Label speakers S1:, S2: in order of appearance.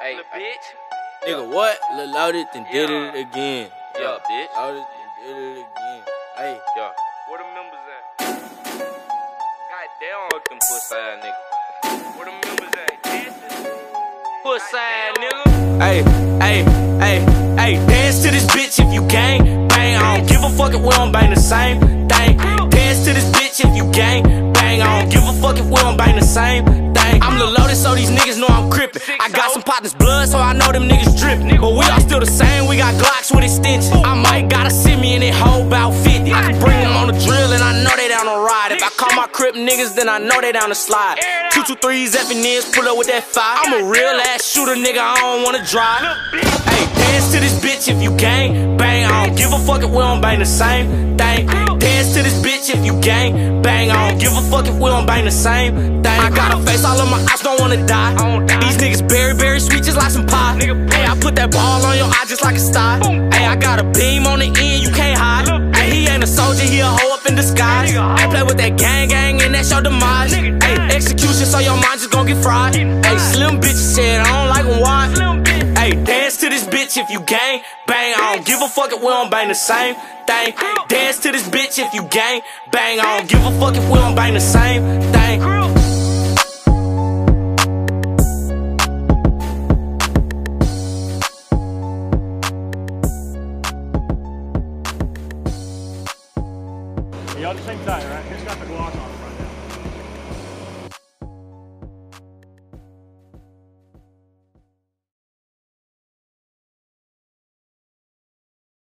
S1: Hey,
S2: Little bitch.
S3: Nigga, what? Lil Loaded and did it again.
S1: Yeah, bitch.
S3: Loaded and did it again. Hey,
S1: Yeah.
S2: Where the members at? God damn.
S1: Fuck them pussy ass nigga.
S2: Where the members at? Dancing? Pussy ass nigga.
S3: hey, hey, hey, hey, dance to this bitch if you gang. Bang, I don't give a fuck if we don't bang the same thing. Dance to this bitch if you gang. Bang, I don't give a fuck if we don't bang the same thing. I'm Lil Loaded, so these niggas know I'm crippin'. I got blood, so I know them niggas drippin'. But we all still the same, we got Glocks with extensions. I might gotta send me in that about 50. I can bring them on the drill, and I know they down to ride. If I call my crip niggas, then I know they down to slide. Two two threes, effing pull up with that fire. I'm a real ass shooter, nigga, I don't wanna drive. Hey, dance to this bitch if you gang. Bang, I don't give a fuck if we don't bang the same thing. Dance to this bitch if you gang. Bang, I don't give a fuck if we don't bang the same thing. I got a face, all of my eyes don't wanna die. These Hey, I put that ball on your eye just like a star. Hey, I got a beam on the end, you can't hide. Hey, he ain't a soldier, he a hoe up in disguise. Hey, play with that gang, gang, and that's your demise. Hey, execution, so your mind just gon' get fried. Hey, slim bitch said, I don't like them wide. Hey, dance to this bitch if you gang. Bang, I don't give a fuck if we don't bang the same thing. Dance to this bitch if you gang. Bang, I don't give a fuck if we don't bang the same thing.
S4: Yeah, all just hang tight, right? Here's got the gloss on it right now.